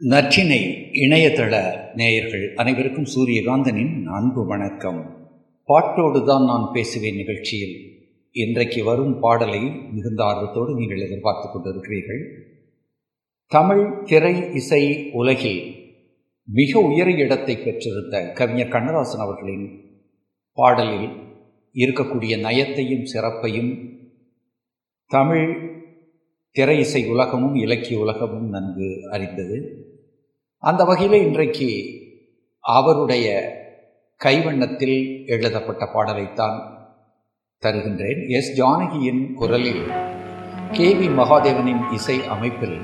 நற்றினை இணையதள நேயர்கள் அனைவருக்கும் சூரியகாந்தனின் அன்பு வணக்கம். பாட்டோடு தான் நான் பேசுவேன் நிகழ்ச்சியில். இன்றைக்கு வரும் பாடலை மிகுந்த ஆர்வத்தோடு நீங்கள் எதிர்பார்த்து கொண்டிருக்கிறீர்கள். தமிழ் திரை இசை உலகில் மிக உயரிய இடத்தை பெற்றிருந்த கவிஞர் கண்ணதாசன் அவர்களின் பாடலில் இருக்கக்கூடிய நயத்தையும் சிறப்பையும் தமிழ் திரை இசை உலகமும் இலக்கிய உலகமும் நன்கு அறிந்தது. அந்த வகையில் இன்றைக்கு அவருடைய கைவண்ணத்தில் எழுதப்பட்ட பாடலைத்தான் தருகின்றேன். எஸ். ஜானகியின் குரலில் கே. வி. மகாதேவனின் இசை அமைப்பில்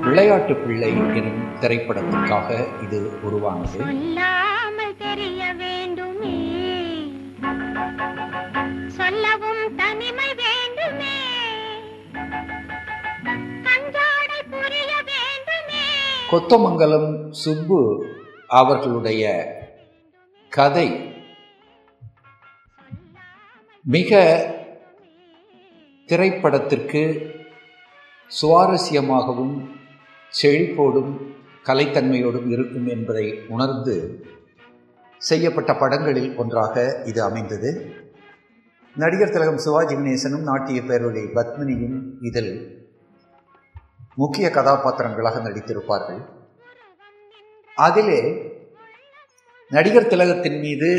விளையாட்டு பிள்ளை எனும் திரைப்படத்திற்காக இது உருவானது. தெரிய வேண்டுமே. சொல்லவும் தனிமை கொத்தமங்கலம் சுப்பு அவர்களுடைய கதை. மிக திரைப்படத்திற்கு சுவாரஸ்யமாகவும் செழிப்போடும் கலைத்தன்மையோடும் இருக்கும் என்பதை உணர்ந்து செய்யப்பட்ட படங்களில் ஒன்றாக இது அமைந்தது. நடிகர் திலகம் சிவாஜி கணேசனும் நாட்டிய பேரொழி பத்மினியும் இதில் முக்கிய கதாபாத்திரங்களாக நடித்திருப்பார்கள். அதிலே நடிகர் திலகத்தின் மீது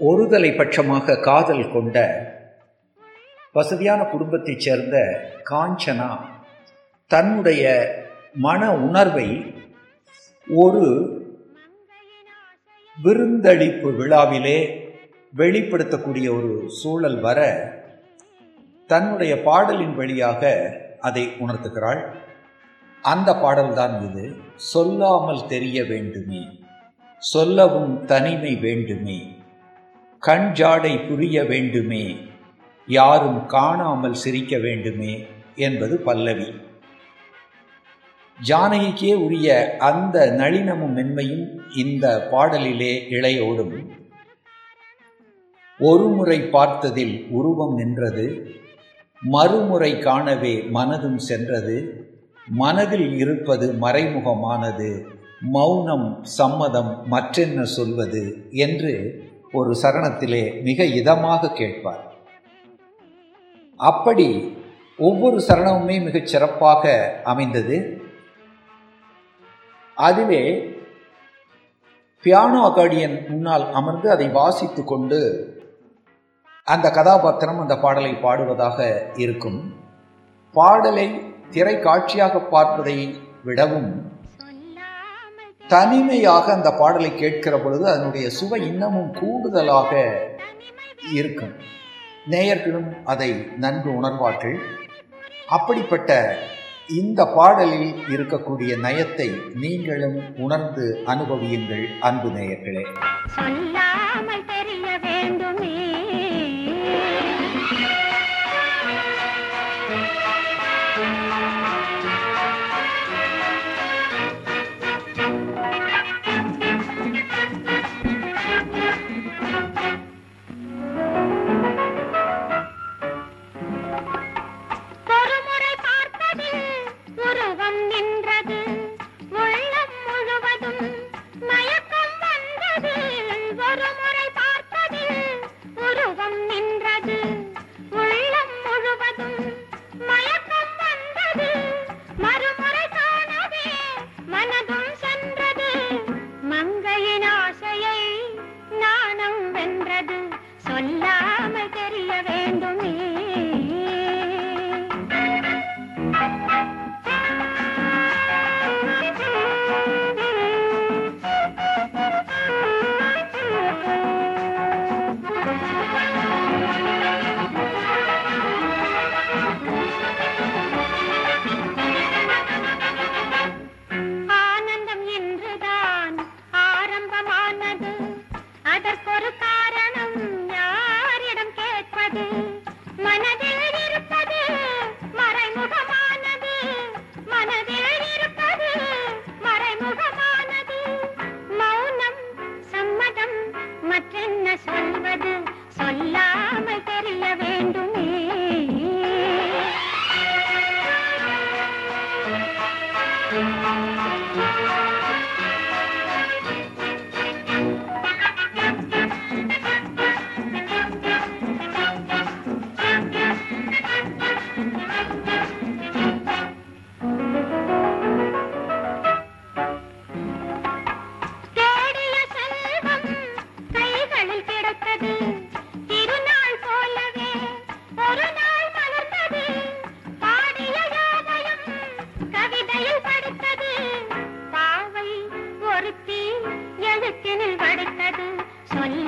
ஒருதலை பட்சமாக காதல் கொண்ட வசதியான குடும்பத்தைச் சேர்ந்த காஞ்சனா தன்னுடைய மன உணர்வை ஒரு விருந்தளிப்பு விழாவிலே வெளிப்படுத்தக்கூடிய ஒரு சூழல் வர தன்னுடைய பாடலின் வழியாக அதை உணர்த்துகிறாள். அந்த பாடல்தான் இது சொல்லாமல் தெரிய வேண்டுமே சொல்லவும் தனிமை வேண்டுமே கண் ஜாடை புரிய வேண்டுமே யாரும் காணாமல் சிரிக்க வேண்டுமே என்பது பல்லவி. ஜானகிக்கே உரிய அந்த நளினமும் மென்மையும் இந்த பாடலிலே இளையோடும் ஒரு முறை பார்த்ததில் உருவம் நின்றது மறுமுறை காணவே மனதும் சென்றது. மனதில் இருப்பது மறைமுகமானது. மௌனம் சம்மதம் மற்றென்ன சொல்வது என்று ஒரு சரணத்திலே மிக இதமாக கேட்பார். அப்படி ஒவ்வொரு சரணமுமே மிகச் சிறப்பாக அமைந்தது. அதுவே பியானோ அகார்டியன் முன்னால் அமர்ந்து அதை வாசித்து கொண்டு அந்த கதாபாத்திரம் அந்த பாடலை பாடுவதாக இருக்கும். பாடலை திரை காட்சியாக பார்ப்பதை விடவும் தனிமையாக அந்த பாடலை கேட்கிற பொழுது அதனுடைய சுவை இன்னமும் கூடுதலாக இருக்கும். நேயர்களும் அதை நன்கு உணர்வார்கள். அப்படிப்பட்ட இந்த பாடலில் இருக்கக்கூடிய நயத்தை நீங்களும் உணர்ந்து அனுபவியுங்கள் அன்பு நேயர்களே. Para எனக்கென படைத்தது சொல்ல